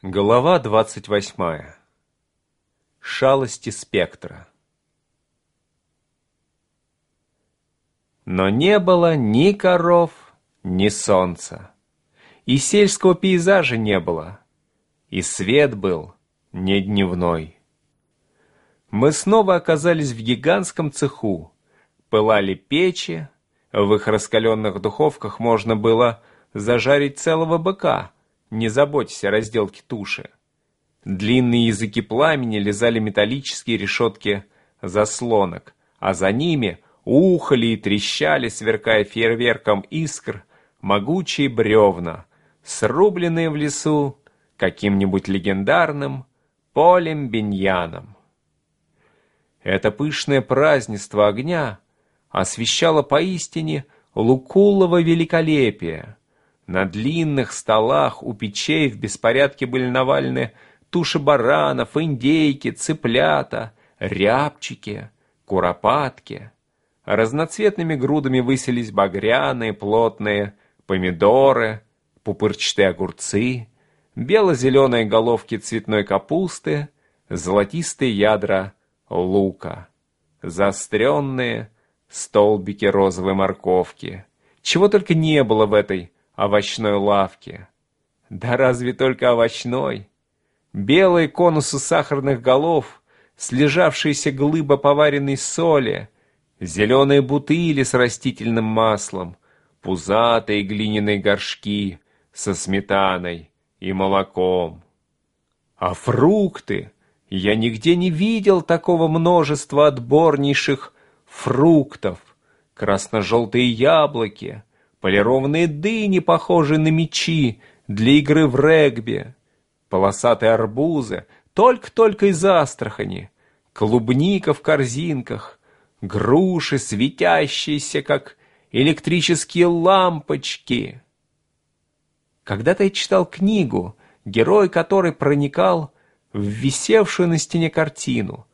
Глава двадцать восьмая. Шалости спектра. Но не было ни коров, ни солнца. И сельского пейзажа не было. И свет был не дневной. Мы снова оказались в гигантском цеху. Пылали печи, в их раскаленных духовках можно было зажарить целого быка — не заботьтесь о разделке туши. Длинные языки пламени лизали металлические решетки заслонок, а за ними ухали и трещали, сверкая фейерверком искр, могучие бревна, срубленные в лесу каким-нибудь легендарным полем-беньяном. Это пышное празднество огня освещало поистине лукулово великолепие, на длинных столах у печей в беспорядке были навалены туши баранов, индейки, цыплята, рябчики, куропатки. Разноцветными грудами высились багряные, плотные помидоры, пупырчатые огурцы, бело-зеленые головки цветной капусты, золотистые ядра лука, заостренные столбики розовой морковки. Чего только не было в этой овощной лавке. Да разве только овощной? Белые конусы сахарных голов, слежавшиеся глыба поваренной соли, зеленые бутыли с растительным маслом, пузатые глиняные горшки со сметаной и молоком. А фрукты? Я нигде не видел такого множества отборнейших фруктов. Красно-желтые яблоки, полированные дыни, похожие на мечи для игры в регби, полосатые арбузы, только-только из Астрахани, клубника в корзинках, груши, светящиеся, как электрические лампочки. Когда-то я читал книгу, герой которой проникал в висевшую на стене картину.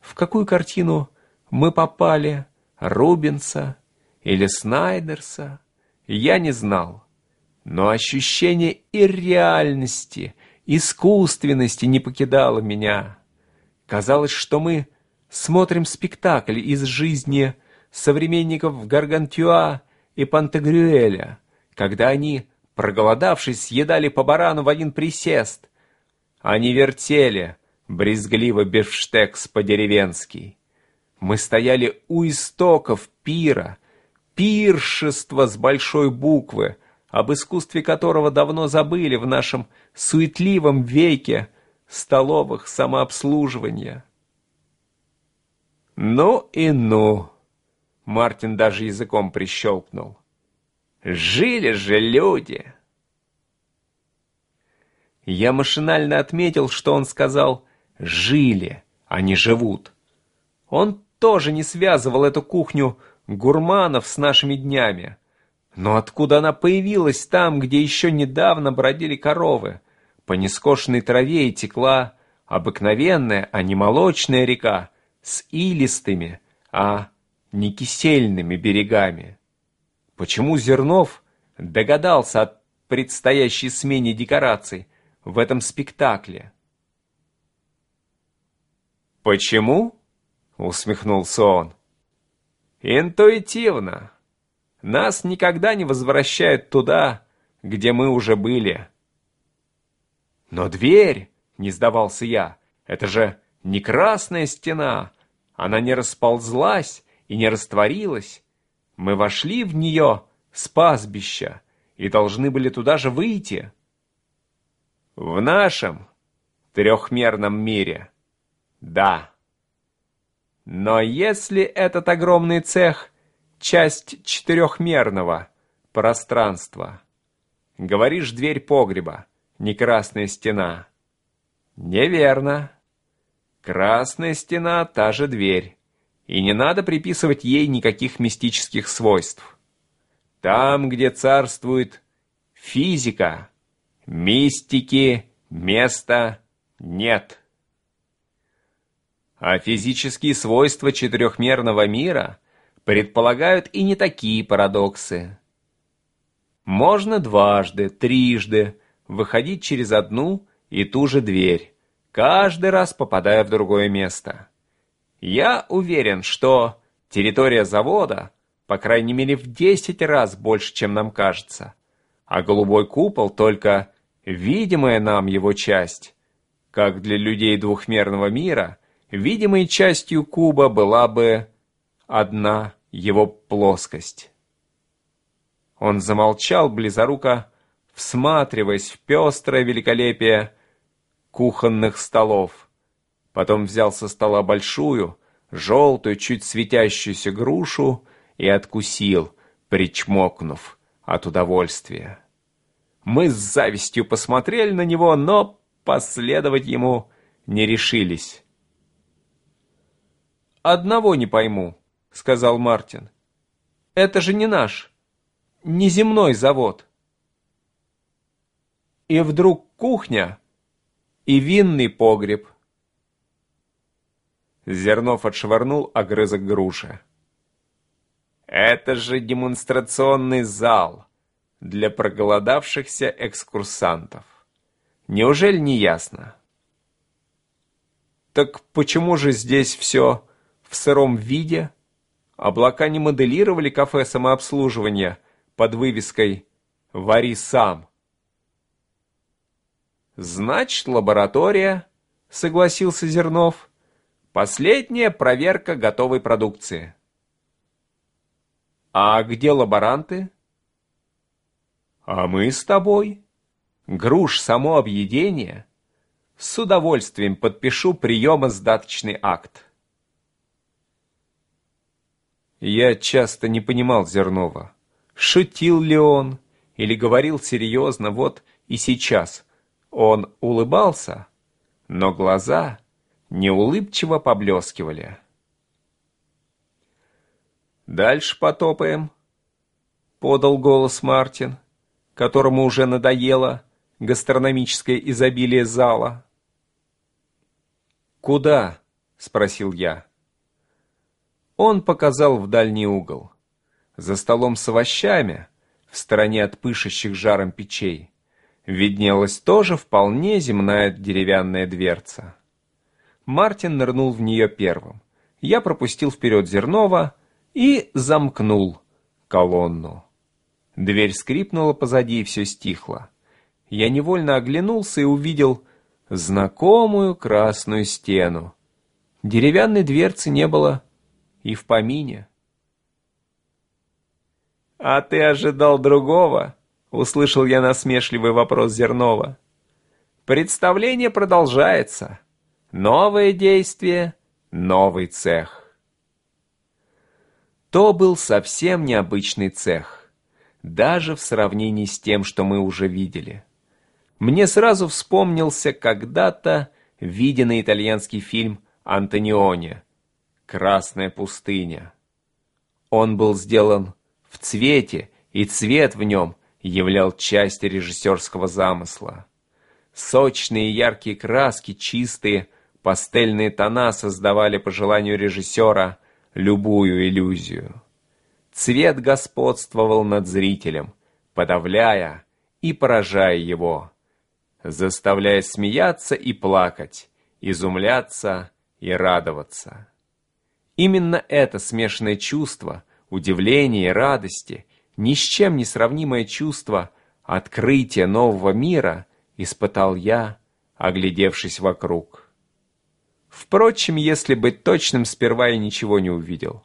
В какую картину мы попали? Рубенса или Снайдерса? Я не знал. Но ощущение и реальности, искусственности не покидало меня. Казалось, что мы смотрим спектакль из жизни современников Гаргантюа и Пантагрюэля, когда они, проголодавшись, съедали по барану в один присест. Они вертели, брезгливо бифштекс по-деревенски. Мы стояли у истоков пира, пиршество с большой буквы, об искусстве которого давно забыли в нашем суетливом веке столовых самообслуживания. «Ну и ну!» — Мартин даже языком прищелкнул. «Жили же люди!» Я машинально отметил, что он сказал «жили», а не «живут». Он тоже не связывал эту кухню гурманов с нашими днями. Но откуда она появилась там, где еще недавно бродили коровы? По нескошенной траве и текла обыкновенная, а не молочная река с илистыми, а не кисельными берегами. Почему Зернов догадался о предстоящей смене декораций в этом спектакле? «Почему?» — усмехнулся он. Интуитивно. Нас никогда не возвращают туда, где мы уже были. Но дверь, не сдавался я, это же не красная стена. Она не расползлась и не растворилась. Мы вошли в нее с пастбища и должны были туда же выйти. В нашем трехмерном мире. Да. Но если этот огромный цех — часть четырехмерного пространства, говоришь, дверь погреба, не красная стена. Неверно. Красная стена — та же дверь, и не надо приписывать ей никаких мистических свойств. Там, где царствует физика, мистики места нет. А физические свойства четырехмерного мира предполагают и не такие парадоксы. Можно дважды, трижды выходить через одну и ту же дверь, каждый раз попадая в другое место. Я уверен, что территория завода, по крайней мере, в 10 раз больше, чем нам кажется, а голубой купол только видимая нам его часть. Как для людей двухмерного мира, видимой частью куба была бы одна его плоскость. Он замолчал близоруко, всматриваясь в пестрое великолепие кухонных столов. Потом взял со стола большую, желтую, чуть светящуюся грушу и откусил, причмокнув от удовольствия. Мы с завистью посмотрели на него, но последовать ему не решились. «Одного не пойму», — сказал Мартин. «Это же не наш, не земной завод». И вдруг кухня и винный погреб. Зернов отшвырнул огрызок груши. «Это же демонстрационный зал для проголодавшихся экскурсантов. Неужели не ясно?» «Так почему же здесь все в сыром виде? Облака не моделировали кафе самообслуживания под вывеской «Вари сам». «Значит, лаборатория», — согласился Зернов. «Последняя проверка готовой продукции». «А где лаборанты?» «А мы с тобой. Груш само объедение. С удовольствием подпишу приемо-сдаточный акт». Я часто не понимал Зернова. Шутил ли он или говорил серьезно, вот и сейчас — он улыбался, но глаза неулыбчиво поблескивали. «Дальше потопаем», — подал голос Мартин, которому уже надоело гастрономическое изобилие зала. «Куда?» — спросил я. Он показал в дальний угол. За столом с овощами, в стороне от пышущих жаром печей, виднелась тоже вполне земная деревянная дверца. Мартин нырнул в нее первым. Я пропустил вперед Зернова и замкнул колонну. Дверь скрипнула позади, и все стихло. Я невольно оглянулся и увидел знакомую красную стену. Деревянной дверцы не было и в помине. «А ты ожидал другого?» Услышал я насмешливый вопрос Зернова. Представление продолжается. Новое действие, новый цех. То был совсем необычный цех, даже в сравнении с тем, что мы уже видели. Мне сразу вспомнился когда-то виденный итальянский фильм «Антониони» «Красная пустыня». Он был сделан в цвете, и цвет в нем являл часть режиссерского замысла. Сочные яркие краски, чистые пастельные тона создавали по желанию режиссера любую иллюзию. Цвет господствовал над зрителем, подавляя и поражая его, заставляя смеяться и плакать, изумляться и радоваться. Именно это смешанное чувство, удивления и радости ни с чем не сравнимое чувство открытия нового мира испытал я, оглядевшись вокруг. Впрочем, если быть точным, сперва я ничего не увидел.